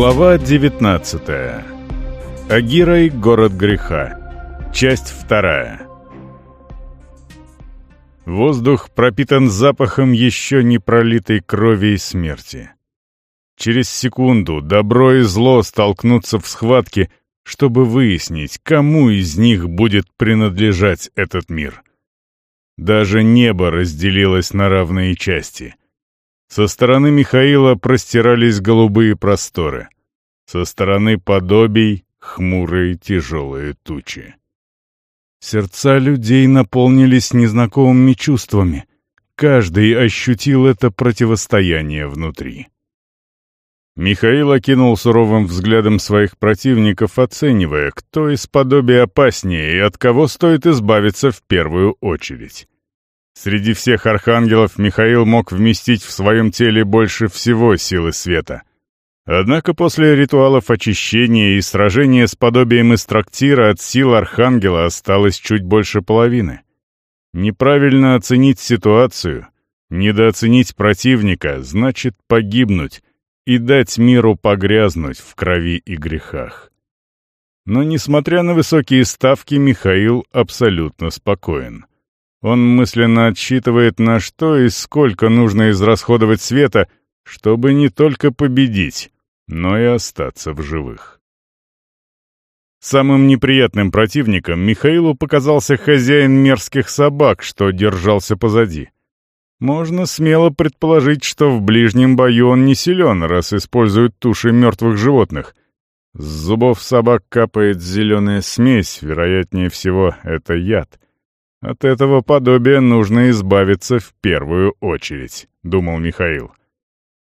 Глава 19. Агирой город греха. Часть вторая. Воздух пропитан запахом еще не пролитой крови и смерти. Через секунду добро и зло столкнутся в схватке, чтобы выяснить, кому из них будет принадлежать этот мир. Даже небо разделилось на равные части. Со стороны Михаила простирались голубые просторы. Со стороны подобий — хмурые тяжелые тучи. Сердца людей наполнились незнакомыми чувствами. Каждый ощутил это противостояние внутри. Михаил окинул суровым взглядом своих противников, оценивая, кто из подобия опаснее и от кого стоит избавиться в первую очередь. Среди всех архангелов Михаил мог вместить в своем теле больше всего силы света. Однако после ритуалов очищения и сражения с подобием из трактира от сил архангела осталось чуть больше половины. Неправильно оценить ситуацию, недооценить противника, значит погибнуть и дать миру погрязнуть в крови и грехах. Но, несмотря на высокие ставки, Михаил абсолютно спокоен. Он мысленно отсчитывает, на что и сколько нужно израсходовать света, чтобы не только победить, но и остаться в живых. Самым неприятным противником Михаилу показался хозяин мерзких собак, что держался позади. Можно смело предположить, что в ближнем бою он не силен, раз использует туши мертвых животных. С зубов собак капает зеленая смесь, вероятнее всего, это яд — от этого подобия нужно избавиться в первую очередь, думал Михаил.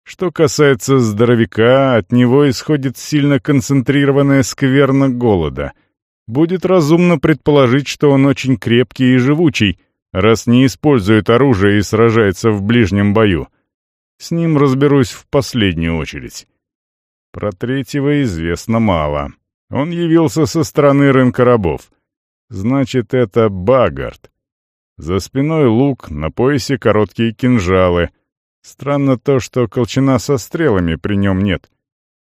Что касается здоровяка, от него исходит сильно концентрированная скверна голода. Будет разумно предположить, что он очень крепкий и живучий, раз не использует оружие и сражается в ближнем бою. С ним разберусь в последнюю очередь. Про третьего известно мало. Он явился со стороны рынка рабов — Значит, это Багард. За спиной лук, на поясе короткие кинжалы. Странно то, что колчана со стрелами при нем нет.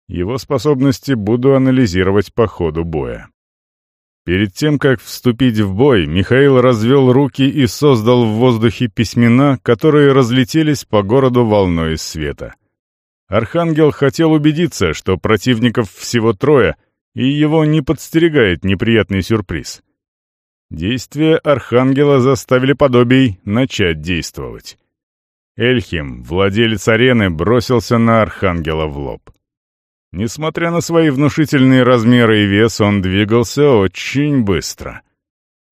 Его способности буду анализировать по ходу боя. Перед тем, как вступить в бой, Михаил развел руки и создал в воздухе письмена, которые разлетелись по городу волной света. Архангел хотел убедиться, что противников всего трое, и его не подстерегает неприятный сюрприз — Действия Архангела заставили подобий начать действовать. Эльхим, владелец арены, бросился на Архангела в лоб. Несмотря на свои внушительные размеры и вес, он двигался очень быстро.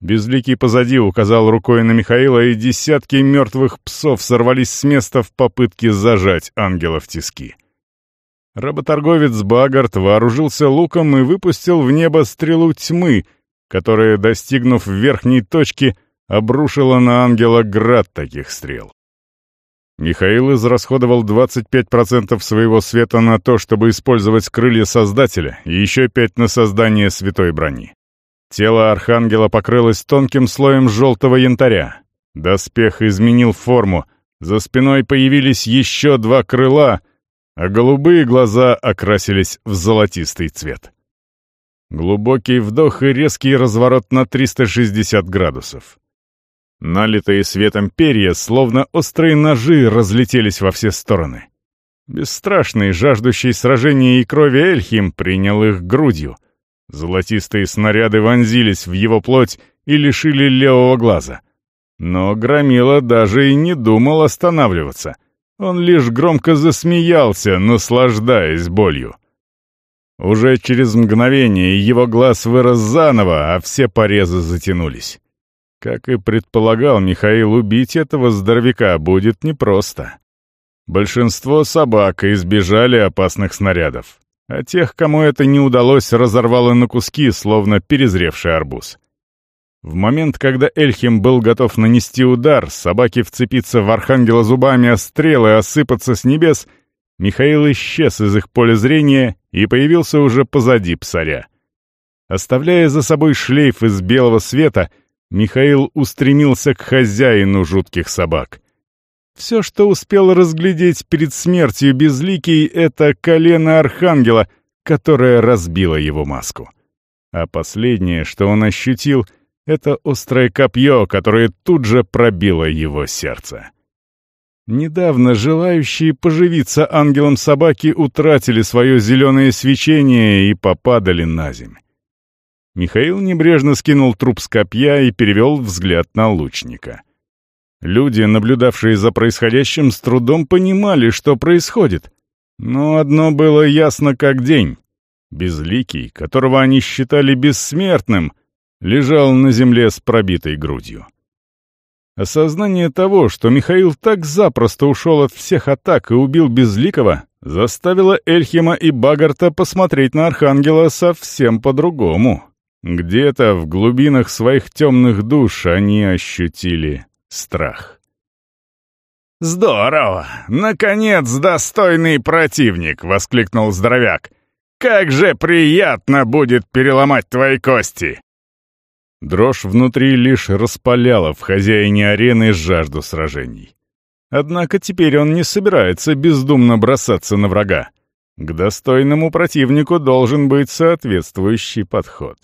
Безликий позади указал рукой на Михаила, и десятки мертвых псов сорвались с места в попытке зажать ангела в тиски. Работорговец Багарт вооружился луком и выпустил в небо стрелу тьмы — которая, достигнув верхней точки, обрушила на ангела град таких стрел. Михаил израсходовал 25% своего света на то, чтобы использовать крылья Создателя, и еще 5% на создание святой брони. Тело Архангела покрылось тонким слоем желтого янтаря. Доспех изменил форму, за спиной появились еще два крыла, а голубые глаза окрасились в золотистый цвет. Глубокий вдох и резкий разворот на 360 градусов. Налитые светом перья, словно острые ножи, разлетелись во все стороны. Бесстрашный, жаждущий сражения и крови Эльхим принял их грудью. Золотистые снаряды вонзились в его плоть и лишили левого глаза. Но Громила даже и не думал останавливаться. Он лишь громко засмеялся, наслаждаясь болью. Уже через мгновение его глаз вырос заново, а все порезы затянулись. Как и предполагал Михаил, убить этого здоровяка будет непросто. Большинство собак избежали опасных снарядов, а тех, кому это не удалось, разорвало на куски, словно перезревший арбуз. В момент, когда Эльхим был готов нанести удар, собаки вцепиться в архангела зубами, а стрелы осыпаться с небес — Михаил исчез из их поля зрения и появился уже позади псаря. Оставляя за собой шлейф из белого света, Михаил устремился к хозяину жутких собак. Все, что успел разглядеть перед смертью Безликий, — это колено Архангела, которое разбило его маску. А последнее, что он ощутил, — это острое копье, которое тут же пробило его сердце. Недавно желающие поживиться ангелом собаки утратили свое зеленое свечение и попадали на земь. Михаил небрежно скинул труп с копья и перевел взгляд на лучника. Люди, наблюдавшие за происходящим, с трудом понимали, что происходит. Но одно было ясно как день. Безликий, которого они считали бессмертным, лежал на земле с пробитой грудью. Осознание того, что Михаил так запросто ушел от всех атак и убил Безликого, заставило Эльхима и Багарта посмотреть на Архангела совсем по-другому. Где-то в глубинах своих темных душ они ощутили страх. «Здорово! Наконец, достойный противник!» — воскликнул здоровяк. «Как же приятно будет переломать твои кости!» Дрожь внутри лишь распаляла в хозяине арены жажду сражений. Однако теперь он не собирается бездумно бросаться на врага. К достойному противнику должен быть соответствующий подход.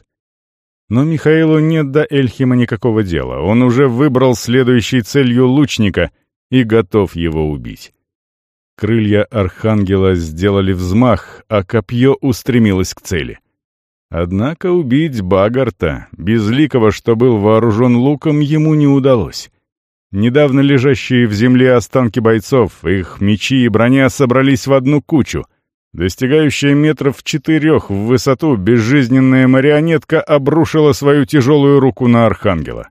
Но Михаилу нет до Эльхима никакого дела. Он уже выбрал следующей целью лучника и готов его убить. Крылья Архангела сделали взмах, а копье устремилось к цели. Однако убить Багарта, безликого, что был вооружен луком, ему не удалось. Недавно лежащие в земле останки бойцов, их мечи и броня собрались в одну кучу. Достигающая метров четырех в высоту, безжизненная марионетка обрушила свою тяжелую руку на Архангела.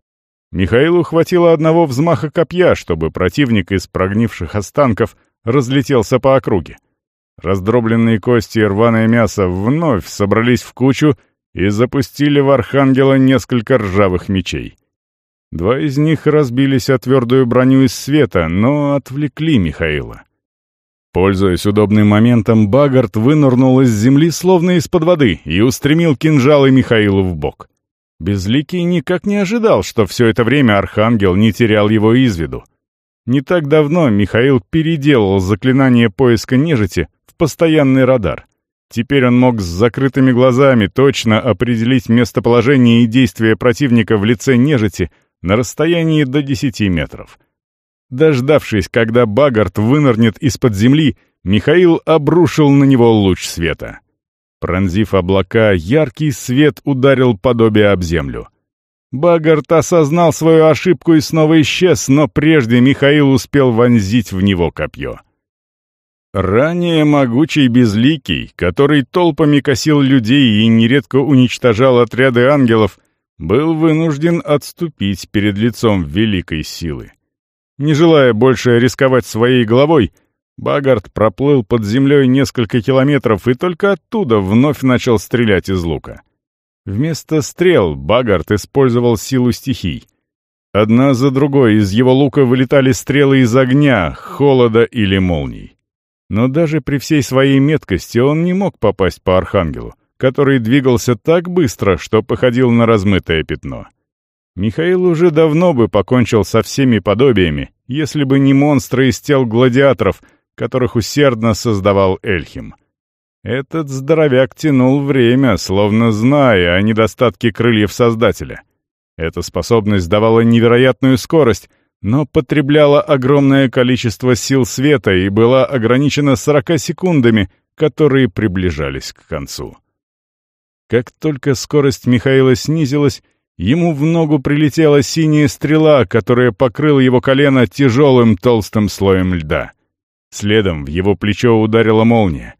Михаилу хватило одного взмаха копья, чтобы противник из прогнивших останков разлетелся по округе. Раздробленные кости и рваное мясо вновь собрались в кучу и запустили в Архангела несколько ржавых мечей. Два из них разбились о твердую броню из света, но отвлекли Михаила. Пользуясь удобным моментом, Багард вынырнул из земли словно из-под воды и устремил кинжалы Михаилу в бок. Безликий никак не ожидал, что все это время Архангел не терял его из виду. Не так давно Михаил переделал заклинание поиска нежити в постоянный радар. Теперь он мог с закрытыми глазами точно определить местоположение и действия противника в лице нежити на расстоянии до 10 метров. Дождавшись, когда Багард вынырнет из-под земли, Михаил обрушил на него луч света. Пронзив облака, яркий свет ударил подобие об землю. Багард осознал свою ошибку и снова исчез, но прежде Михаил успел вонзить в него копье. Ранее могучий безликий, который толпами косил людей и нередко уничтожал отряды ангелов, был вынужден отступить перед лицом великой силы. Не желая больше рисковать своей головой, Багард проплыл под землей несколько километров и только оттуда вновь начал стрелять из лука. Вместо стрел Багард использовал силу стихий. Одна за другой из его лука вылетали стрелы из огня, холода или молний. Но даже при всей своей меткости он не мог попасть по Архангелу, который двигался так быстро, что походил на размытое пятно. Михаил уже давно бы покончил со всеми подобиями, если бы не монстры из тел гладиаторов, которых усердно создавал Эльхим. Этот здоровяк тянул время, словно зная о недостатке крыльев Создателя. Эта способность давала невероятную скорость — но потребляла огромное количество сил света и была ограничена 40 секундами, которые приближались к концу. Как только скорость Михаила снизилась, ему в ногу прилетела синяя стрела, которая покрыла его колено тяжелым толстым слоем льда. Следом в его плечо ударила молния.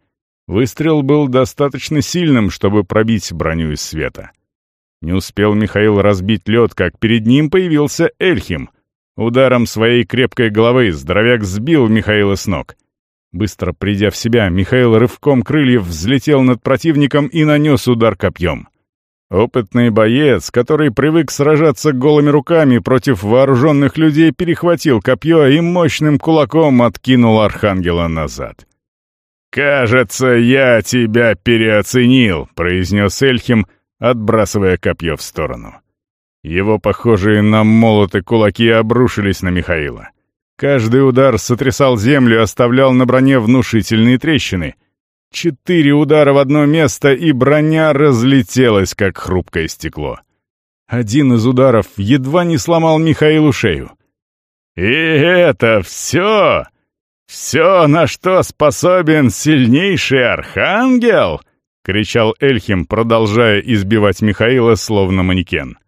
Выстрел был достаточно сильным, чтобы пробить броню из света. Не успел Михаил разбить лед, как перед ним появился Эльхим, Ударом своей крепкой головы здоровяк сбил Михаила с ног. Быстро придя в себя, Михаил рывком крыльев взлетел над противником и нанес удар копьем. Опытный боец, который привык сражаться голыми руками против вооруженных людей, перехватил копье и мощным кулаком откинул Архангела назад. «Кажется, я тебя переоценил», — произнес Эльхим, отбрасывая копье в сторону. Его похожие на молоты кулаки обрушились на Михаила. Каждый удар сотрясал землю оставлял на броне внушительные трещины. Четыре удара в одно место, и броня разлетелась, как хрупкое стекло. Один из ударов едва не сломал Михаилу шею. «И это все? Все, на что способен сильнейший архангел?» — кричал Эльхим, продолжая избивать Михаила словно манекен.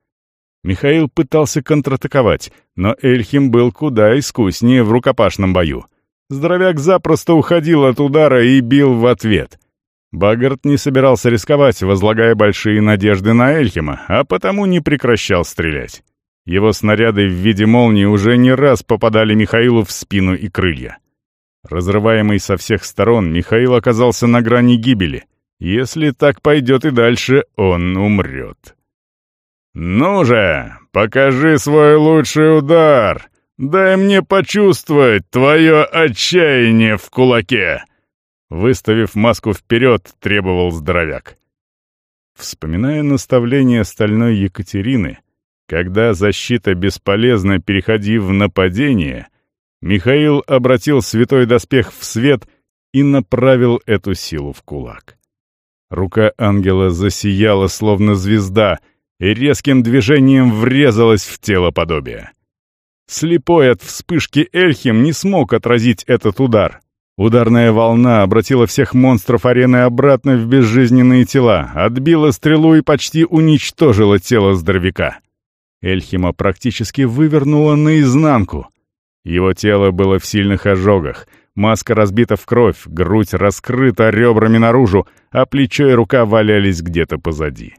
Михаил пытался контратаковать, но Эльхим был куда искуснее в рукопашном бою. Здоровяк запросто уходил от удара и бил в ответ. Багарт не собирался рисковать, возлагая большие надежды на Эльхима, а потому не прекращал стрелять. Его снаряды в виде молнии уже не раз попадали Михаилу в спину и крылья. Разрываемый со всех сторон, Михаил оказался на грани гибели — если так пойдет и дальше, он умрет. «Ну же, покажи свой лучший удар! Дай мне почувствовать твое отчаяние в кулаке!» Выставив маску вперед, требовал здоровяк. Вспоминая наставление стальной Екатерины, когда защита бесполезна, переходи в нападение, Михаил обратил святой доспех в свет и направил эту силу в кулак. Рука ангела засияла, словно звезда, и резким движением врезалась в тело подобия. Слепой от вспышки Эльхим не смог отразить этот удар. Ударная волна обратила всех монстров арены обратно в безжизненные тела, отбила стрелу и почти уничтожила тело здоровяка. Эльхима практически вывернула наизнанку. Его тело было в сильных ожогах, Маска разбита в кровь, грудь раскрыта ребрами наружу, а плечо и рука валялись где-то позади.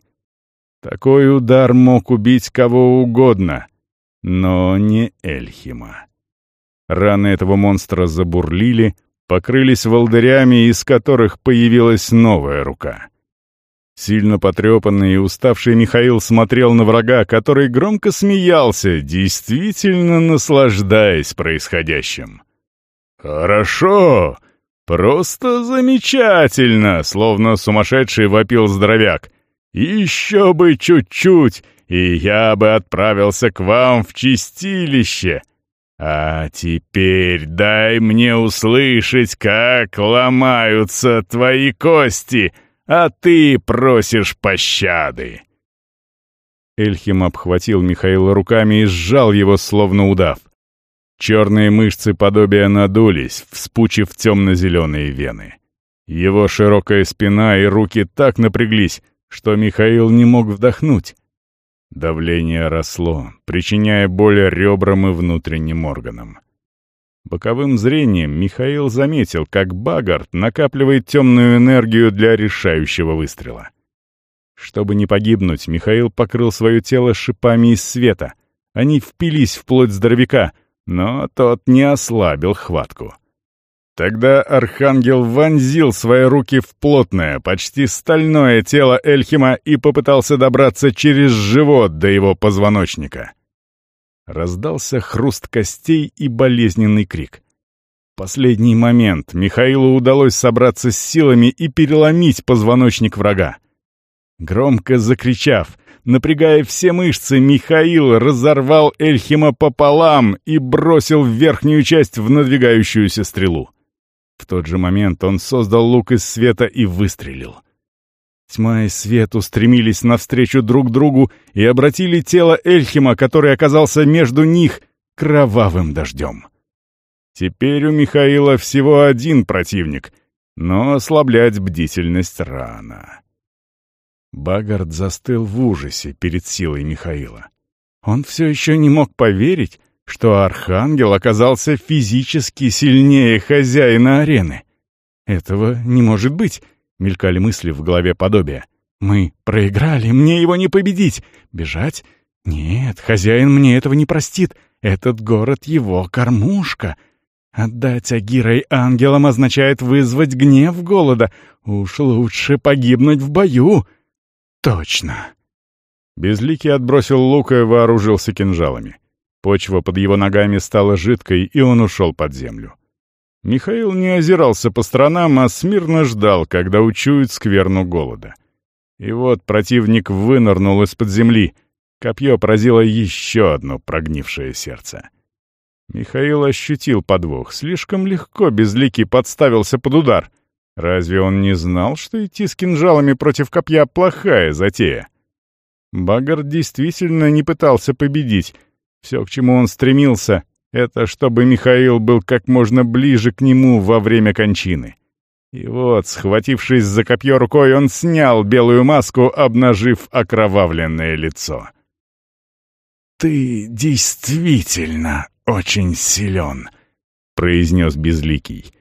Такой удар мог убить кого угодно, но не Эльхима. Раны этого монстра забурлили, покрылись волдырями, из которых появилась новая рука. Сильно потрепанный и уставший Михаил смотрел на врага, который громко смеялся, действительно наслаждаясь происходящим. «Хорошо! Просто замечательно!» — словно сумасшедший вопил здоровяк. «Еще бы чуть-чуть, и я бы отправился к вам в чистилище. А теперь дай мне услышать, как ломаются твои кости, а ты просишь пощады». Эльхим обхватил Михаила руками и сжал его, словно удав. Черные мышцы подобия надулись, вспучив темно-зеленые вены. Его широкая спина и руки так напряглись, что Михаил не мог вдохнуть. Давление росло, причиняя боль ребрам и внутренним органам. Боковым зрением Михаил заметил, как Багард накапливает темную энергию для решающего выстрела. Чтобы не погибнуть, Михаил покрыл свое тело шипами из света. Они впились в плоть здоровяка — но тот не ослабил хватку. Тогда Архангел вонзил свои руки в плотное, почти стальное тело Эльхима и попытался добраться через живот до его позвоночника. Раздался хруст костей и болезненный крик. В последний момент Михаилу удалось собраться с силами и переломить позвоночник врага. Громко закричав, Напрягая все мышцы, Михаил разорвал Эльхима пополам и бросил верхнюю часть в надвигающуюся стрелу. В тот же момент он создал лук из света и выстрелил. Тьма и свет устремились навстречу друг другу и обратили тело Эльхима, который оказался между них, кровавым дождем. Теперь у Михаила всего один противник, но ослаблять бдительность рано. Багард застыл в ужасе перед силой Михаила. Он все еще не мог поверить, что Архангел оказался физически сильнее хозяина арены. «Этого не может быть», — мелькали мысли в голове подобия. «Мы проиграли, мне его не победить. Бежать? Нет, хозяин мне этого не простит. Этот город его кормушка. Отдать Агирой ангелам означает вызвать гнев голода. Уж лучше погибнуть в бою». Точно. Безликий отбросил лук и вооружился кинжалами. Почва под его ногами стала жидкой, и он ушел под землю. Михаил не озирался по сторонам, а смирно ждал, когда учует скверну голода. И вот противник вынырнул из-под земли. Копье поразило еще одно прогнившее сердце. Михаил ощутил подвох. Слишком легко Безликий подставился под удар. Разве он не знал, что идти с кинжалами против копья — плохая затея? Багар действительно не пытался победить. Все, к чему он стремился, — это чтобы Михаил был как можно ближе к нему во время кончины. И вот, схватившись за копье рукой, он снял белую маску, обнажив окровавленное лицо. «Ты действительно очень силен», — произнес Безликий.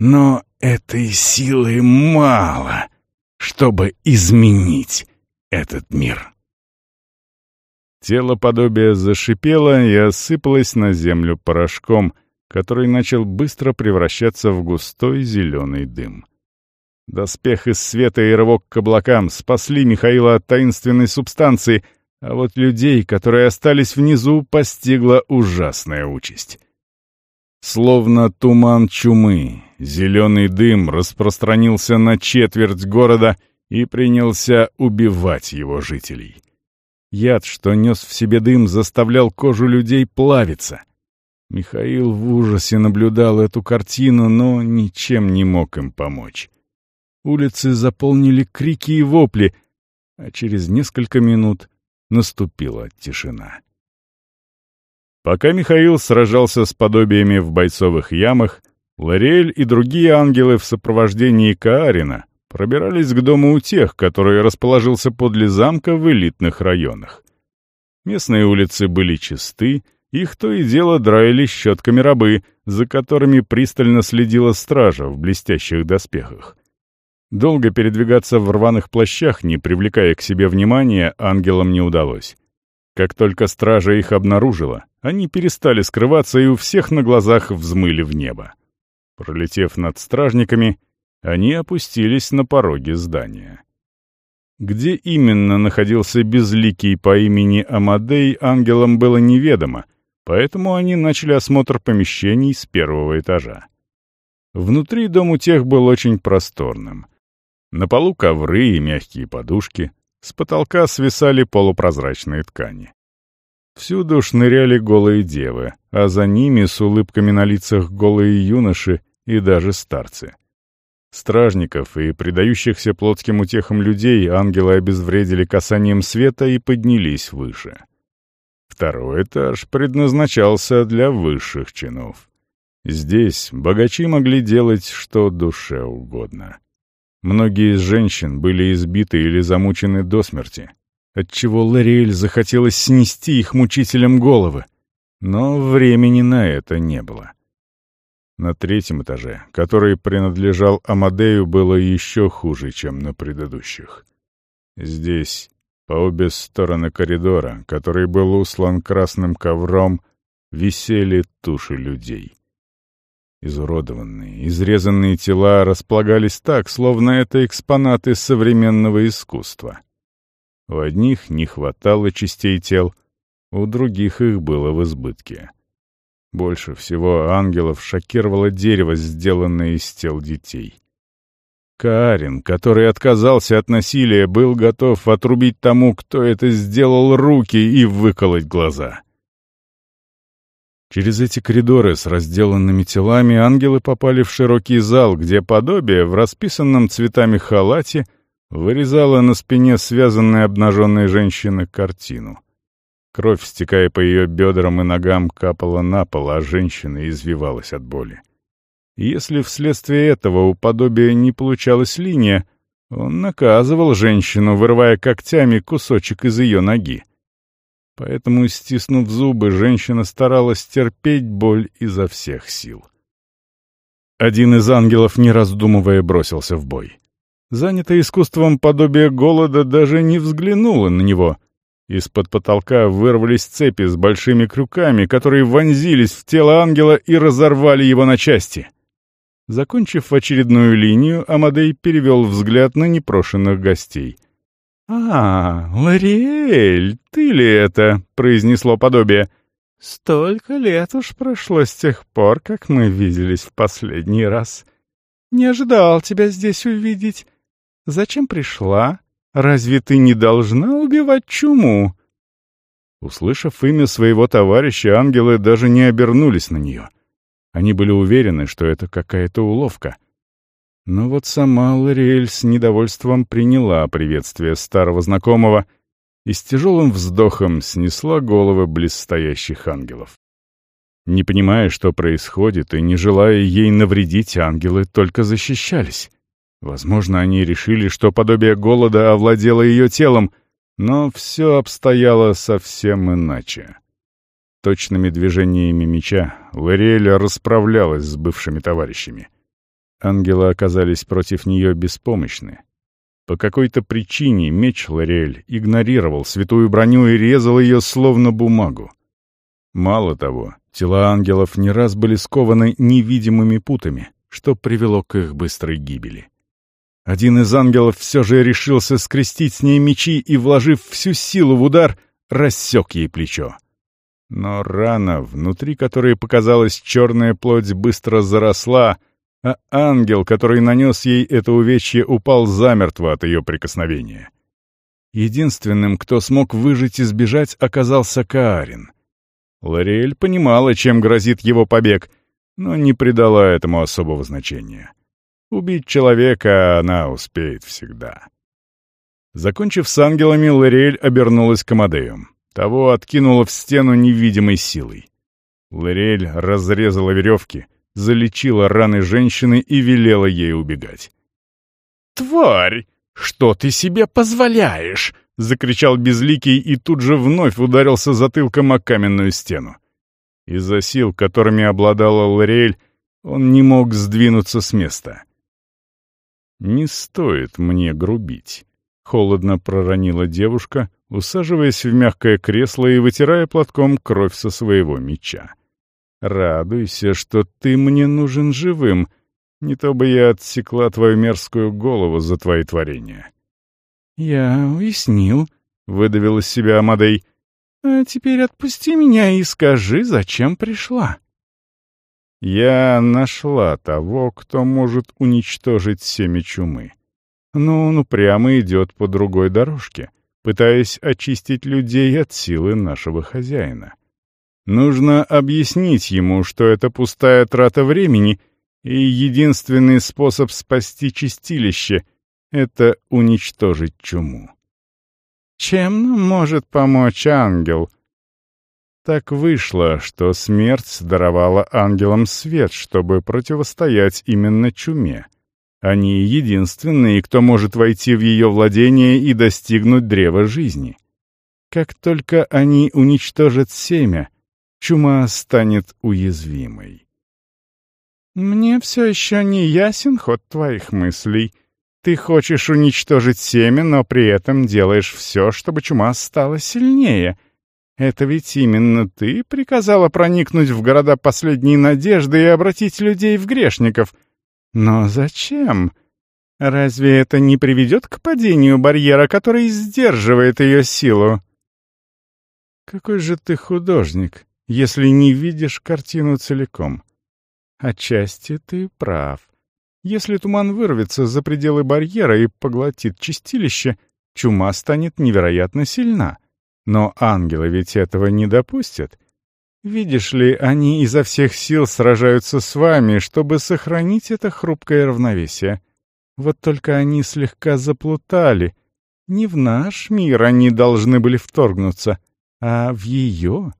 «Но этой силы мало, чтобы изменить этот мир». Тело подобия зашипело и осыпалось на землю порошком, который начал быстро превращаться в густой зеленый дым. Доспех из света и рывок к облакам спасли Михаила от таинственной субстанции — а вот людей, которые остались внизу, постигла ужасная участь. Словно туман чумы, зеленый дым распространился на четверть города и принялся убивать его жителей. Яд, что нес в себе дым, заставлял кожу людей плавиться. Михаил в ужасе наблюдал эту картину, но ничем не мог им помочь. Улицы заполнили крики и вопли, а через несколько минут наступила тишина. Пока Михаил сражался с подобиями в бойцовых ямах, Лориэль и другие ангелы в сопровождении Каарина пробирались к дому у тех, который расположился подле замка в элитных районах. Местные улицы были чисты, их то и дело драили щетками рабы, за которыми пристально следила стража в блестящих доспехах. Долго передвигаться в рваных плащах, не привлекая к себе внимания, ангелам не удалось. Как только стража их обнаружила, они перестали скрываться и у всех на глазах взмыли в небо. Пролетев над стражниками, они опустились на пороге здания. Где именно находился безликий по имени Амадей, ангелам было неведомо, поэтому они начали осмотр помещений с первого этажа. Внутри дом у тех был очень просторным. На полу ковры и мягкие подушки, с потолка свисали полупрозрачные ткани. Всюду шныряли голые девы, а за ними с улыбками на лицах голые юноши и даже старцы. Стражников и предающихся плотским утехам людей ангелы обезвредили касанием света и поднялись выше. Второй этаж предназначался для высших чинов. Здесь богачи могли делать что душе угодно. Многие из женщин были избиты или замучены до смерти, отчего Лориэль захотелось снести их мучителям головы. Но времени на это не было. На третьем этаже, который принадлежал Амадею, было еще хуже, чем на предыдущих. Здесь, по обе стороны коридора, который был услан красным ковром, висели туши людей. Изуродованные, изрезанные тела располагались так, словно это экспонаты современного искусства. У одних не хватало частей тел, у других их было в избытке. Больше всего ангелов шокировало дерево, сделанное из тел детей. Каарин, который отказался от насилия, был готов отрубить тому, кто это сделал, руки и выколоть глаза. Через эти коридоры с разделанными телами ангелы попали в широкий зал, где подобие в расписанном цветами халате вырезало на спине связанной обнаженной женщины картину. Кровь, стекая по ее бедрам и ногам, капала на пол, а женщина извивалась от боли. если вследствие этого у подобия не получалась линия, он наказывал женщину, вырывая когтями кусочек из ее ноги. Поэтому, стиснув зубы, женщина старалась терпеть боль изо всех сил. Один из ангелов, не раздумывая, бросился в бой. Занятая искусством подобия голода, даже не взглянула на него. Из-под потолка вырвались цепи с большими крюками, которые вонзились в тело ангела и разорвали его на части. Закончив очередную линию, Амадей перевел взгляд на непрошенных гостей — «А, Лориэль, ты ли это?» — произнесло подобие. «Столько лет уж прошло с тех пор, как мы виделись в последний раз. Не ожидал тебя здесь увидеть. Зачем пришла? Разве ты не должна убивать чуму?» Услышав имя своего товарища, ангелы даже не обернулись на нее. Они были уверены, что это какая-то уловка. Но вот сама Лориэль с недовольством приняла приветствие старого знакомого и с тяжелым вздохом снесла головы близстоящих ангелов. Не понимая, что происходит, и не желая ей навредить, ангелы только защищались. Возможно, они решили, что подобие голода овладело ее телом, но все обстояло совсем иначе. Точными движениями меча Лориэль расправлялась с бывшими товарищами. Ангелы оказались против нее беспомощны. По какой-то причине меч Лориэль игнорировал святую броню и резал ее словно бумагу. Мало того, тела ангелов не раз были скованы невидимыми путами, что привело к их быстрой гибели. Один из ангелов все же решился скрестить с ней мечи и, вложив всю силу в удар, рассек ей плечо. Но рана, внутри которой показалась черная плоть, быстро заросла, а ангел, который нанес ей это увечье, упал замертво от ее прикосновения. Единственным, кто смог выжить и сбежать, оказался Каарин. Лориэль понимала, чем грозит его побег, но не придала этому особого значения. Убить человека она успеет всегда. Закончив с ангелами, Лориэль обернулась к Амадею. Того откинула в стену невидимой силой. Лориэль разрезала веревки, залечила раны женщины и велела ей убегать. «Тварь! Что ты себе позволяешь?» — закричал Безликий и тут же вновь ударился затылком о каменную стену. Из-за сил, которыми обладала Лориэль, он не мог сдвинуться с места. «Не стоит мне грубить», — холодно проронила девушка, усаживаясь в мягкое кресло и вытирая платком кровь со своего меча. «Радуйся, что ты мне нужен живым, не то бы я отсекла твою мерзкую голову за твои творения». «Я уяснил», — выдавил из себя Амадей. «А теперь отпусти меня и скажи, зачем пришла». Я нашла того, кто может уничтожить семя чумы. Но он упрямо идет по другой дорожке, пытаясь очистить людей от силы нашего хозяина. Нужно объяснить ему, что это пустая трата времени, и единственный способ спасти чистилище — это уничтожить чуму. «Чем нам может помочь ангел?» Так вышло, что смерть даровала ангелам свет, чтобы противостоять именно чуме. Они единственные, кто может войти в ее владение и достигнуть древа жизни. Как только они уничтожат семя, чума станет уязвимой. «Мне все еще не ясен ход твоих мыслей. Ты хочешь уничтожить семя, но при этом делаешь все, чтобы чума стала сильнее», это ведь именно ты приказала проникнуть в города последней надежды и обратить людей в грешников. Но зачем? Разве это не приведет к падению барьера, который сдерживает ее силу? Какой же ты художник, если не видишь картину целиком? Отчасти ты прав. Если туман вырвется за пределы барьера и поглотит чистилище, чума станет невероятно сильна. Но ангелы ведь этого не допустят. Видишь ли, они изо всех сил сражаются с вами, чтобы сохранить это хрупкое равновесие. Вот только они слегка заплутали. Не в наш мир они должны были вторгнуться, а в ее.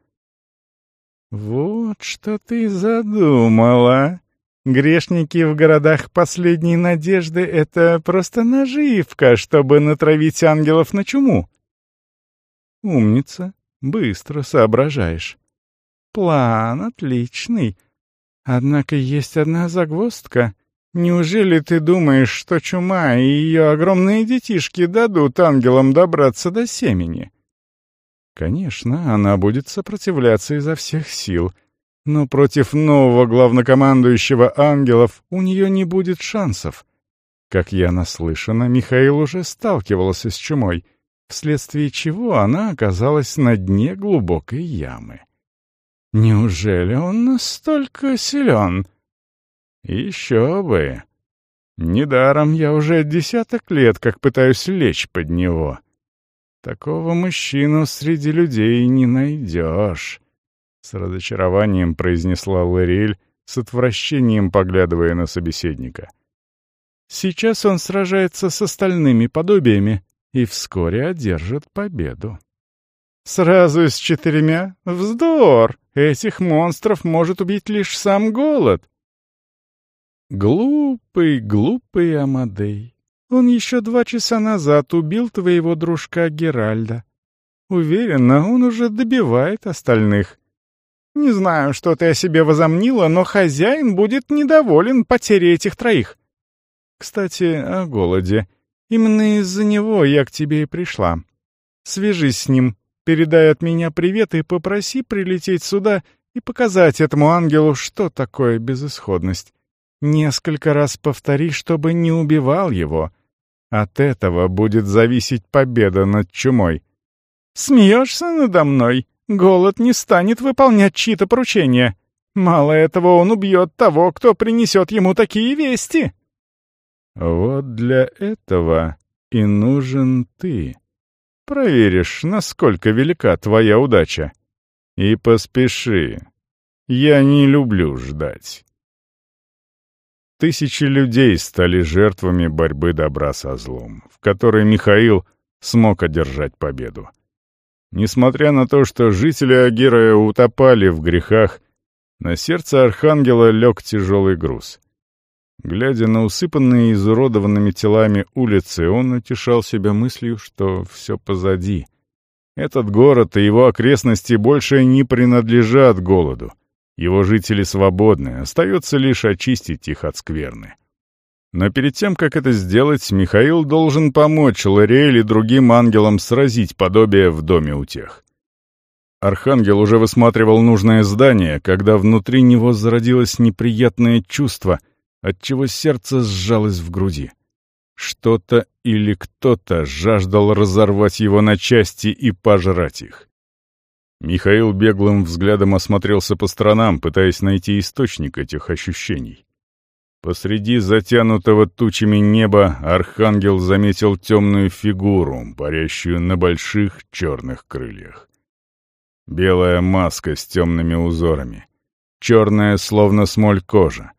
Вот что ты задумала. Грешники в городах последней надежды — это просто наживка, чтобы натравить ангелов на чуму. Умница, быстро соображаешь. План отличный. Однако есть одна загвоздка. Неужели ты думаешь, что чума и ее огромные детишки дадут ангелам добраться до семени? Конечно, она будет сопротивляться изо всех сил, но против нового главнокомандующего ангелов у нее не будет шансов. Как я наслышана, Михаил уже сталкивался с чумой — вследствие чего она оказалась на дне глубокой ямы. Неужели он настолько силен? Еще бы. Недаром я уже десяток лет как пытаюсь лечь под него. Такого мужчину среди людей не найдешь», — с разочарованием произнесла Лориэль, с отвращением поглядывая на собеседника. «Сейчас он сражается с остальными подобиями и вскоре одержит победу». «Сразу с четырьмя? Вздор! Этих монстров может убить лишь сам голод!» «Глупый, глупый Амадей!» Он еще два часа назад убил твоего дружка Геральда. Уверена, он уже добивает остальных. Не знаю, что ты о себе возомнила, но хозяин будет недоволен потерей этих троих. Кстати, о голоде. Именно из-за него я к тебе и пришла. Свяжись с ним, передай от меня привет и попроси прилететь сюда и показать этому ангелу, что такое безысходность. Несколько раз повтори, чтобы не убивал его. От этого будет зависеть победа над чумой. Смеешься надо мной? Голод не станет выполнять чьи-то поручения. Мало этого, он убьет того, кто принесет ему такие вести. Вот для этого и нужен ты. Проверишь, насколько велика твоя удача. И поспеши. Я не люблю ждать. Тысячи людей стали жертвами борьбы добра со злом, в которой Михаил смог одержать победу. Несмотря на то, что жители Агирая утопали в грехах, на сердце архангела лег тяжелый груз. Глядя на усыпанные изуродованными телами улицы, он утешал себя мыслью, что все позади. Этот город и его окрестности больше не принадлежат голоду. Его жители свободны, остается лишь очистить их от скверны. Но перед тем, как это сделать, Михаил должен помочь Лориэль и другим ангелам сразить подобие в доме у тех. Архангел уже высматривал нужное здание, когда внутри него зародилось неприятное чувство, отчего сердце сжалось в груди. Что-то или кто-то жаждал разорвать его на части и пожрать их. Михаил беглым взглядом осмотрелся по сторонам, пытаясь найти источник этих ощущений. Посреди затянутого тучами неба архангел заметил темную фигуру, парящую на больших черных крыльях. Белая маска с темными узорами, черная, словно смоль кожа,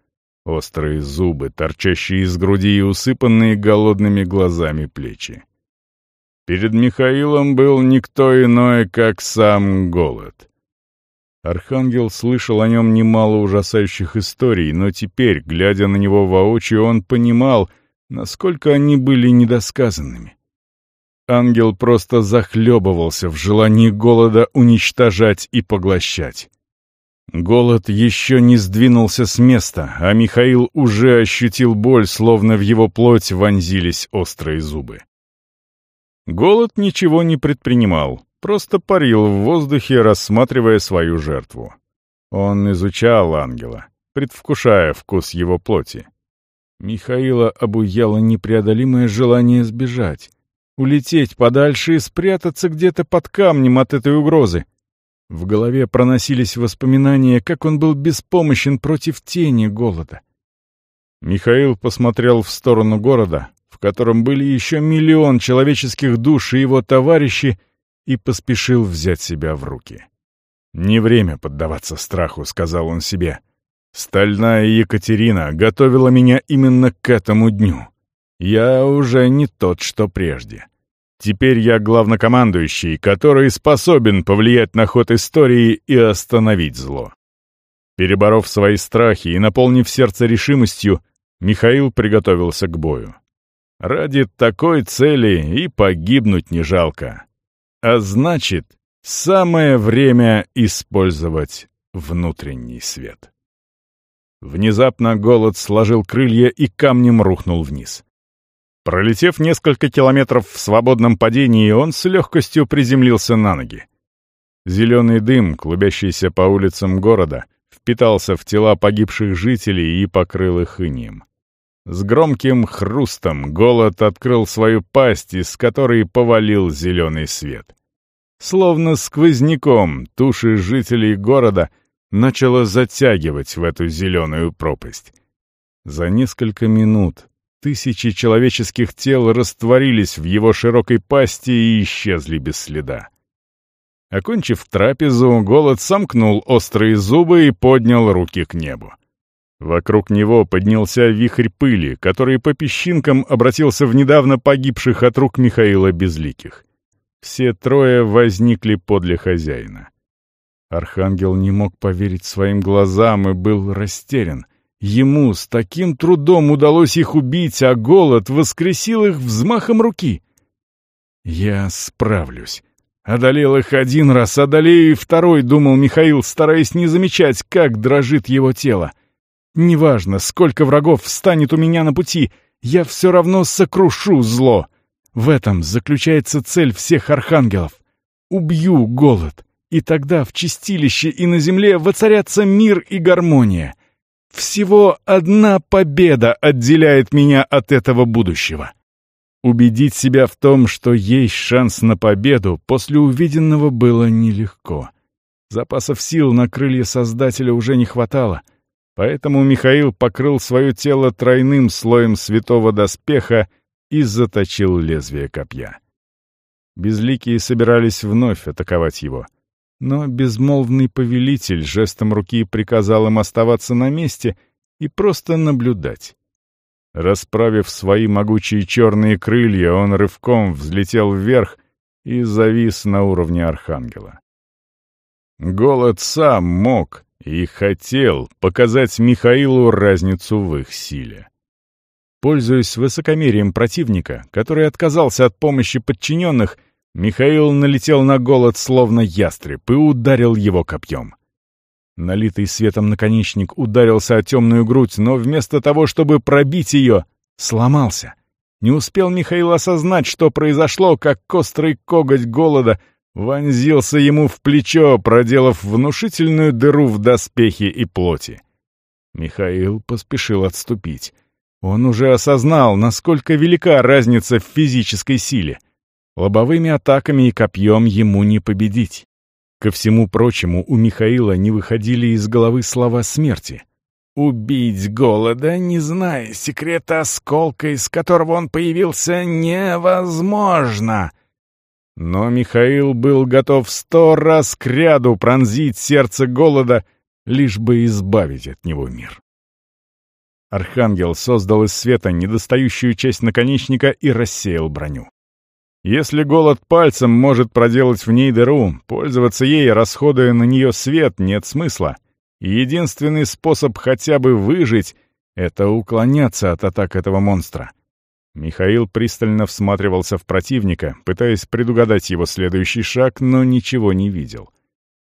острые зубы, торчащие из груди и усыпанные голодными глазами плечи. Перед Михаилом был никто иной, как сам голод. Архангел слышал о нем немало ужасающих историй, но теперь, глядя на него воочию, он понимал, насколько они были недосказанными. Ангел просто захлебывался в желании голода уничтожать и поглощать. Голод еще не сдвинулся с места, а Михаил уже ощутил боль, словно в его плоть вонзились острые зубы. Голод ничего не предпринимал, просто парил в воздухе, рассматривая свою жертву. Он изучал ангела, предвкушая вкус его плоти. Михаила обуяло непреодолимое желание сбежать, улететь подальше и спрятаться где-то под камнем от этой угрозы. В голове проносились воспоминания, как он был беспомощен против тени голода. Михаил посмотрел в сторону города, в котором были еще миллион человеческих душ и его товарищи, и поспешил взять себя в руки. «Не время поддаваться страху», — сказал он себе. «Стальная Екатерина готовила меня именно к этому дню. Я уже не тот, что прежде. Теперь я главнокомандующий, который способен повлиять на ход истории и остановить зло». Переборов свои страхи и наполнив сердце решимостью, Михаил приготовился к бою. Ради такой цели и погибнуть не жалко. А значит, самое время использовать внутренний свет. Внезапно голод сложил крылья и камнем рухнул вниз. Пролетев несколько километров в свободном падении, он с легкостью приземлился на ноги. Зеленый дым, клубящийся по улицам города, впитался в тела погибших жителей и покрыл их инеем. С громким хрустом голод открыл свою пасть, из которой повалил зеленый свет. Словно сквозняком туши жителей города начало затягивать в эту зеленую пропасть. За несколько минут Тысячи человеческих тел растворились в его широкой пасти и исчезли без следа. Окончив трапезу, голод сомкнул острые зубы и поднял руки к небу. Вокруг него поднялся вихрь пыли, который по песчинкам обратился в недавно погибших от рук Михаила Безликих. Все трое возникли подле хозяина. Архангел не мог поверить своим глазам и был растерян. Ему с таким трудом удалось их убить, а голод воскресил их взмахом руки. «Я справлюсь. Одолел их один раз, одолею и второй», — думал Михаил, стараясь не замечать, как дрожит его тело. «Неважно, сколько врагов встанет у меня на пути, я все равно сокрушу зло. В этом заключается цель всех архангелов. Убью голод, и тогда в чистилище и на земле воцарятся мир и гармония». Всего одна победа отделяет меня от этого будущего. Убедить себя в том, что есть шанс на победу, после увиденного было нелегко. Запасов сил на крылья Создателя уже не хватало, поэтому Михаил покрыл свое тело тройным слоем святого доспеха и заточил лезвие копья. Безликие собирались вновь атаковать его — но безмолвный повелитель жестом руки приказал им оставаться на месте и просто наблюдать. Расправив свои могучие черные крылья, он рывком взлетел вверх и завис на уровне архангела. Голод сам мог и хотел показать Михаилу разницу в их силе. Пользуясь высокомерием противника, который отказался от помощи подчиненных, Михаил налетел на голод словно ястреб и ударил его копьем. Налитый светом наконечник ударился о темную грудь, но вместо того, чтобы пробить ее, сломался. Не успел Михаил осознать, что произошло, как острый коготь голода вонзился ему в плечо, проделав внушительную дыру в доспехе и плоти. Михаил поспешил отступить. Он уже осознал, насколько велика разница в физической силе — Лобовыми атаками и копьем ему не победить. Ко всему прочему, у Михаила не выходили из головы слова смерти. «Убить голода, не зная секрета осколка, из которого он появился, невозможно!» Но Михаил был готов сто раз к ряду пронзить сердце голода, лишь бы избавить от него мир. Архангел создал из света недостающую часть наконечника и рассеял броню. Если голод пальцем может проделать в ней дыру, пользоваться ей, расходуя на нее свет, нет смысла. единственный способ хотя бы выжить — это уклоняться от атак этого монстра. Михаил пристально всматривался в противника, пытаясь предугадать его следующий шаг, но ничего не видел.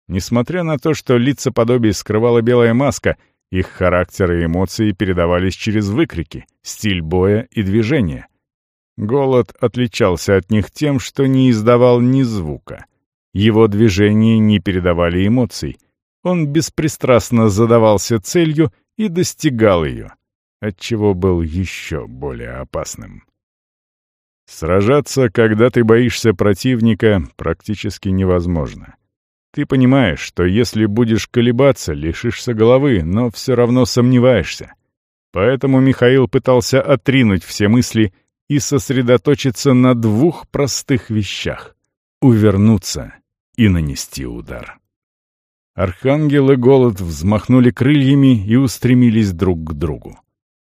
Несмотря на то, что лица подобий скрывала белая маска, их характер и эмоции передавались через выкрики, стиль боя и движения. Голод отличался от них тем, что не издавал ни звука. Его движения не передавали эмоций. Он беспристрастно задавался целью и достигал ее, отчего был еще более опасным. Сражаться, когда ты боишься противника, практически невозможно. Ты понимаешь, что если будешь колебаться, лишишься головы, но все равно сомневаешься. Поэтому Михаил пытался отринуть все мысли и сосредоточиться на двух простых вещах — увернуться и нанести удар. Архангел и Голод взмахнули крыльями и устремились друг к другу.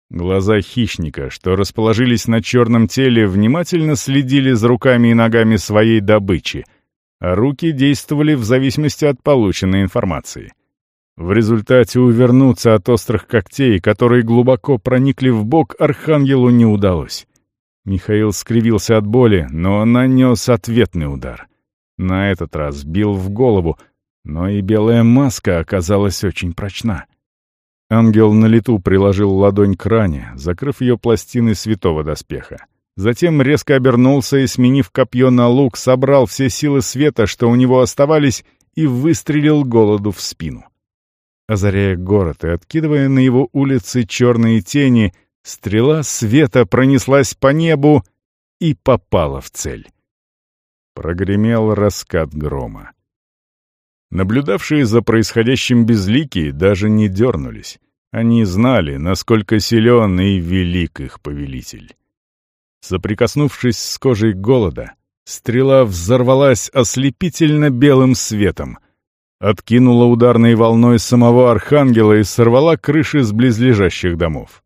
Глаза хищника, что расположились на черном теле, внимательно следили за руками и ногами своей добычи, а руки действовали в зависимости от полученной информации. В результате увернуться от острых когтей, которые глубоко проникли в бок, Архангелу не удалось. Михаил скривился от боли, но нанес ответный удар. На этот раз бил в голову, но и белая маска оказалась очень прочна. Ангел на лету приложил ладонь к ране, закрыв ее пластиной святого доспеха. Затем резко обернулся и, сменив копье на лук, собрал все силы света, что у него оставались, и выстрелил голоду в спину. Озаряя город и откидывая на его улицы черные тени, Стрела света пронеслась по небу и попала в цель. Прогремел раскат грома. Наблюдавшие за происходящим безликие даже не дернулись. Они знали, насколько силен и велик их повелитель. Соприкоснувшись с кожей голода, стрела взорвалась ослепительно белым светом, откинула ударной волной самого архангела и сорвала крыши с близлежащих домов.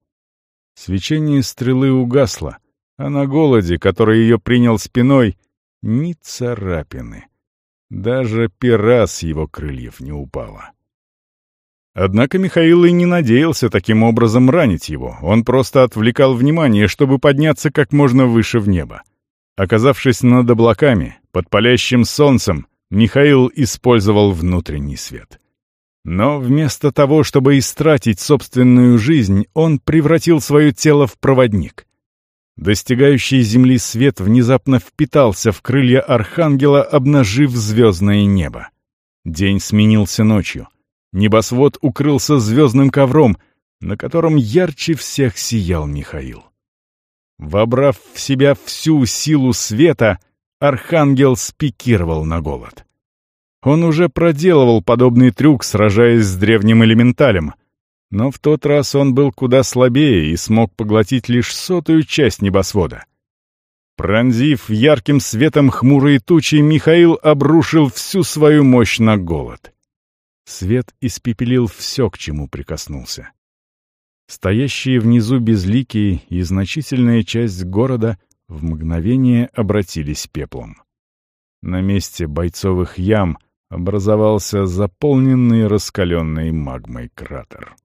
Свечение стрелы угасло, а на голоде, который ее принял спиной, ни царапины. Даже пера с его крыльев не упала. Однако Михаил и не надеялся таким образом ранить его, он просто отвлекал внимание, чтобы подняться как можно выше в небо. Оказавшись над облаками, под палящим солнцем, Михаил использовал внутренний свет. Но вместо того, чтобы истратить собственную жизнь, он превратил свое тело в проводник. Достигающий земли свет внезапно впитался в крылья архангела, обнажив звездное небо. День сменился ночью. Небосвод укрылся звездным ковром, на котором ярче всех сиял Михаил. Вобрав в себя всю силу света, архангел спикировал на голод. Он уже проделывал подобный трюк, сражаясь с древним элементалем, но в тот раз он был куда слабее и смог поглотить лишь сотую часть небосвода. Пронзив ярким светом хмурые тучи, Михаил обрушил всю свою мощь на голод. Свет испепелил все, к чему прикоснулся. Стоящие внизу безликие и значительная часть города в мгновение обратились пеплом. На месте бойцовых ям образовался заполненный раскаленной магмой кратер.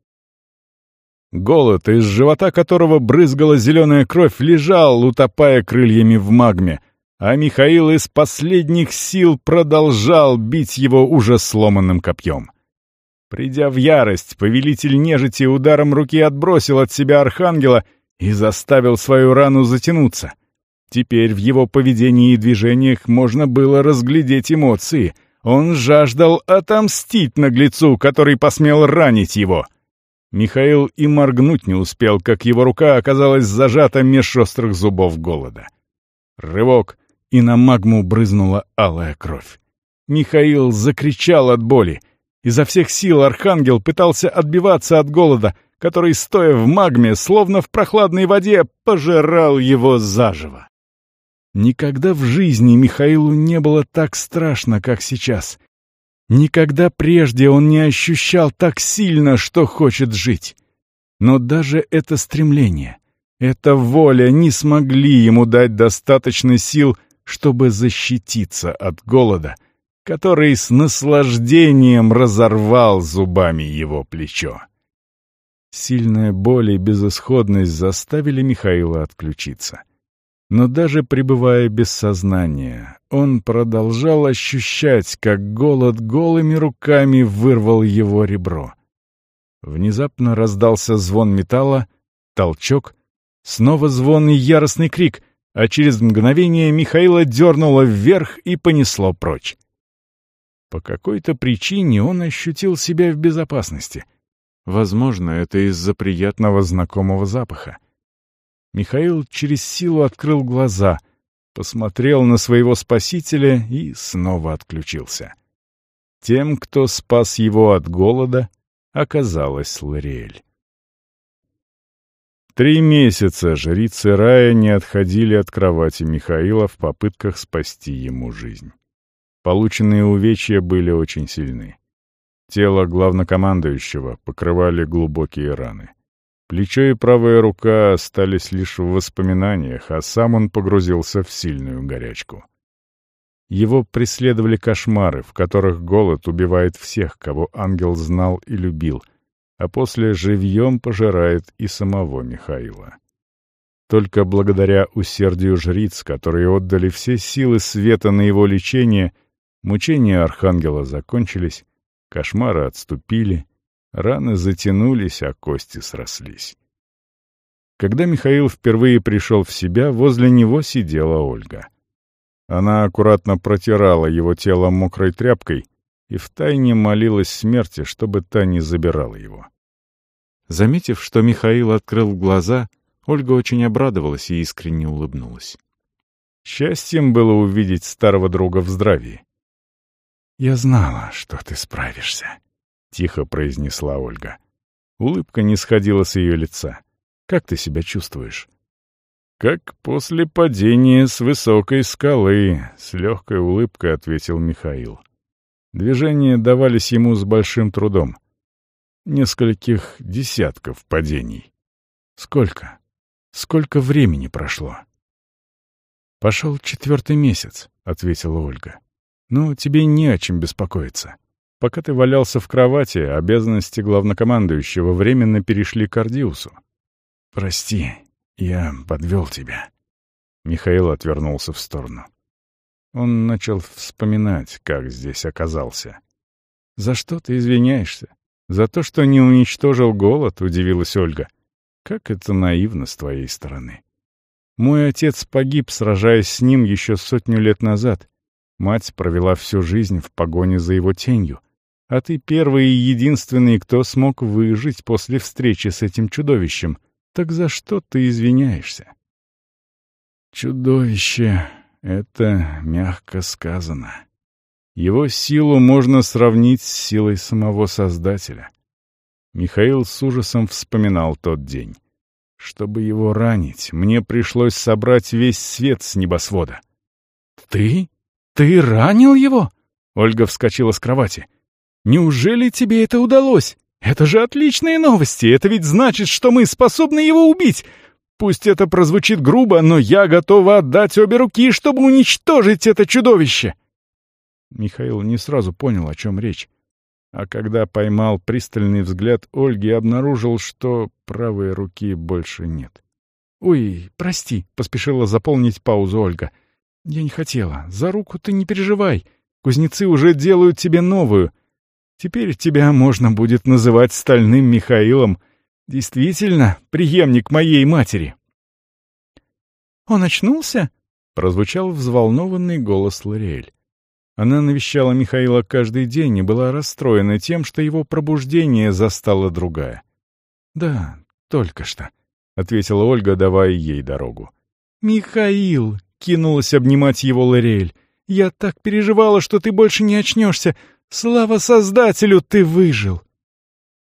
Голод, из живота которого брызгала зеленая кровь, лежал, утопая крыльями в магме, а Михаил из последних сил продолжал бить его уже сломанным копьем. Придя в ярость, повелитель нежити ударом руки отбросил от себя архангела и заставил свою рану затянуться. Теперь в его поведении и движениях можно было разглядеть эмоции. Он жаждал отомстить наглецу, который посмел ранить его. Михаил и моргнуть не успел, как его рука оказалась зажата меж острых зубов голода. Рывок, и на магму брызнула алая кровь. Михаил закричал от боли. Изо всех сил архангел пытался отбиваться от голода, который, стоя в магме, словно в прохладной воде, пожирал его заживо. Никогда в жизни Михаилу не было так страшно, как сейчас. Никогда прежде он не ощущал так сильно, что хочет жить. Но даже это стремление, эта воля не смогли ему дать достаточно сил, чтобы защититься от голода, который с наслаждением разорвал зубами его плечо. Сильная боль и безысходность заставили Михаила отключиться. Но даже пребывая без сознания, он продолжал ощущать, как голод голыми руками вырвал его ребро. Внезапно раздался звон металла, толчок, снова звон и яростный крик, а через мгновение Михаила дернуло вверх и понесло прочь. По какой-то причине он ощутил себя в безопасности. Возможно, это из-за приятного знакомого запаха. Михаил через силу открыл глаза, посмотрел на своего спасителя и снова отключился. Тем, кто спас его от голода, оказалась Лориэль. Три месяца жрицы рая не отходили от кровати Михаила в попытках спасти ему жизнь. Полученные увечья были очень сильны. Тело главнокомандующего покрывали глубокие раны. Плечо и правая рука остались лишь в воспоминаниях, а сам он погрузился в сильную горячку. Его преследовали кошмары, в которых голод убивает всех, кого ангел знал и любил, а после живьем пожирает и самого Михаила. Только благодаря усердию жриц, которые отдали все силы света на его лечение, мучения архангела закончились, кошмары отступили, Раны затянулись, а кости срослись. Когда Михаил впервые пришел в себя, возле него сидела Ольга. Она аккуратно протирала его тело мокрой тряпкой и втайне молилась смерти, чтобы та не забирала его. Заметив, что Михаил открыл глаза, Ольга очень обрадовалась и искренне улыбнулась. Счастьем было увидеть старого друга в здравии. «Я знала, что ты справишься», — тихо произнесла Ольга. Улыбка не сходила с ее лица. «Как ты себя чувствуешь?» «Как после падения с высокой скалы», — с легкой улыбкой ответил Михаил. Движения давались ему с большим трудом. Нескольких десятков падений. Сколько? Сколько времени прошло? «Пошел четвертый месяц», — ответила Ольга. «Ну, тебе не о чем беспокоиться. Пока ты валялся в кровати, обязанности главнокомандующего временно перешли к Ардиусу». «Прости, я подвел тебя». Михаил отвернулся в сторону. Он начал вспоминать, как здесь оказался. «За что ты извиняешься? За то, что не уничтожил голод?» — удивилась Ольга. «Как это наивно с твоей стороны». Мой отец погиб, сражаясь с ним еще сотню лет назад. Мать провела всю жизнь в погоне за его тенью. А ты первый и единственный, кто смог выжить после встречи с этим чудовищем. Так за что ты извиняешься? Чудовище — это мягко сказано. Его силу можно сравнить с силой самого Создателя. Михаил с ужасом вспоминал тот день. Чтобы его ранить, мне пришлось собрать весь свет с небосвода. «Ты? Ты ранил его?» Ольга вскочила с кровати. «Неужели тебе это удалось? Это же отличные новости! Это ведь значит, что мы способны его убить! Пусть это прозвучит грубо, но я готова отдать обе руки, чтобы уничтожить это чудовище!» Михаил не сразу понял, о чем речь а когда поймал пристальный взгляд Ольги, обнаружил, что правой руки больше нет. «Ой, прости», — поспешила заполнить паузу Ольга. «Я не хотела. За руку ты не переживай. Кузнецы уже делают тебе новую. Теперь тебя можно будет называть Стальным Михаилом. Действительно, преемник моей матери». «Он очнулся?» — прозвучал взволнованный голос Лориэль. Она навещала Михаила каждый день и была расстроена тем, что его пробуждение застала другая. «Да, только что», — ответила Ольга, давая ей дорогу. «Михаил!» — кинулась обнимать его Лориэль. «Я так переживала, что ты больше не очнешься. Слава Создателю, ты выжил!»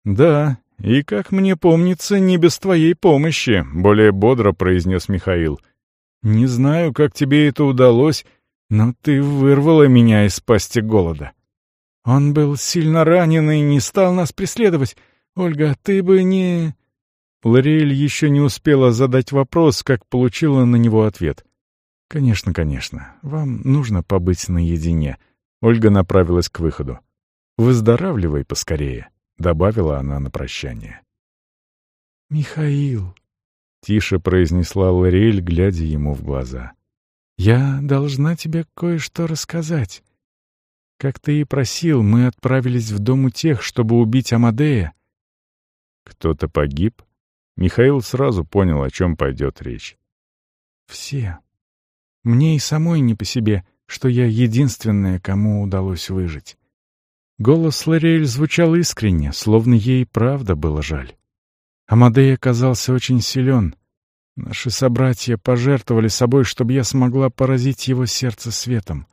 «Да, и, как мне помнится, не без твоей помощи», — более бодро произнес Михаил. «Не знаю, как тебе это удалось, но ты вырвала меня из пасти голода. Он был сильно ранен и не стал нас преследовать. Ольга, ты бы не...» Лориэль еще не успела задать вопрос, как получила на него ответ. «Конечно, конечно. Вам нужно побыть наедине». Ольга направилась к выходу. «Выздоравливай поскорее», — добавила она на прощание. «Михаил», — тише произнесла Лориэль, глядя ему в глаза. «Я должна тебе кое-что рассказать. Как ты и просил, мы отправились в дом у тех, чтобы убить Амадея». «Кто-то погиб?» Михаил сразу понял, о чем пойдет речь. «Все. Мне и самой не по себе, что я единственная, кому удалось выжить». Голос Лориэль звучал искренне, словно ей правда было жаль. Амадей оказался очень силен, Наши собратья пожертвовали собой, чтобы я смогла поразить его сердце светом.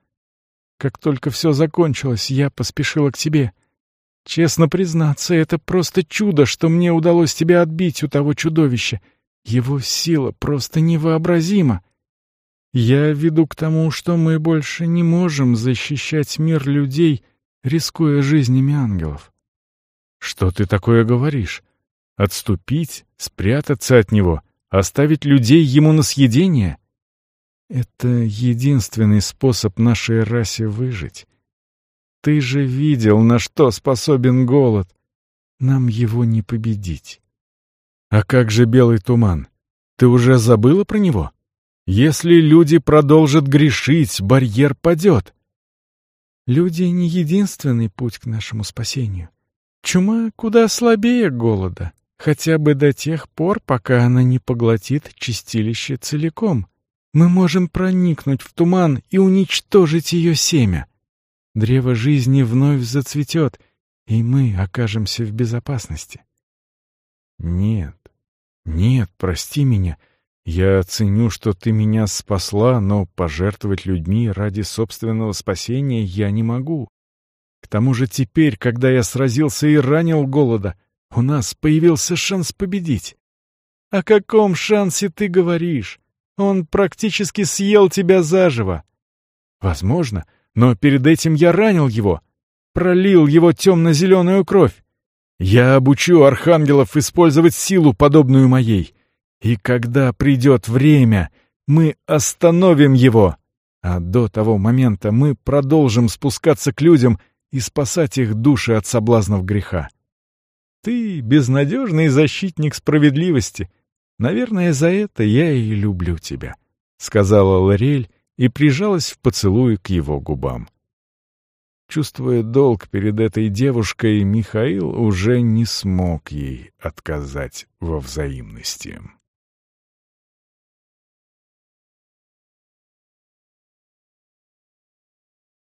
Как только все закончилось, я поспешила к тебе. Честно признаться, это просто чудо, что мне удалось тебя отбить у того чудовища. Его сила просто невообразима. Я веду к тому, что мы больше не можем защищать мир людей, рискуя жизнями ангелов. Что ты такое говоришь? Отступить, спрятаться от него — Оставить людей ему на съедение? Это единственный способ нашей расе выжить. Ты же видел, на что способен голод. Нам его не победить. А как же белый туман? Ты уже забыла про него? Если люди продолжат грешить, барьер падет. Люди — не единственный путь к нашему спасению. Чума куда слабее голода. Хотя бы до тех пор, пока она не поглотит чистилище целиком. Мы можем проникнуть в туман и уничтожить ее семя. Древо жизни вновь зацветет, и мы окажемся в безопасности. Нет, нет, прости меня. Я оценю, что ты меня спасла, но пожертвовать людьми ради собственного спасения я не могу. К тому же теперь, когда я сразился и ранил голода, У нас появился шанс победить. О каком шансе ты говоришь? Он практически съел тебя заживо. Возможно, но перед этим я ранил его, пролил его темно-зеленую кровь. Я обучу архангелов использовать силу, подобную моей. И когда придет время, мы остановим его. А до того момента мы продолжим спускаться к людям и спасать их души от соблазнов греха. Ты безнадежный защитник справедливости. Наверное, за это я и люблю тебя», — сказала Лорель и прижалась в поцелуй к его губам. Чувствуя долг перед этой девушкой, Михаил уже не смог ей отказать во взаимности.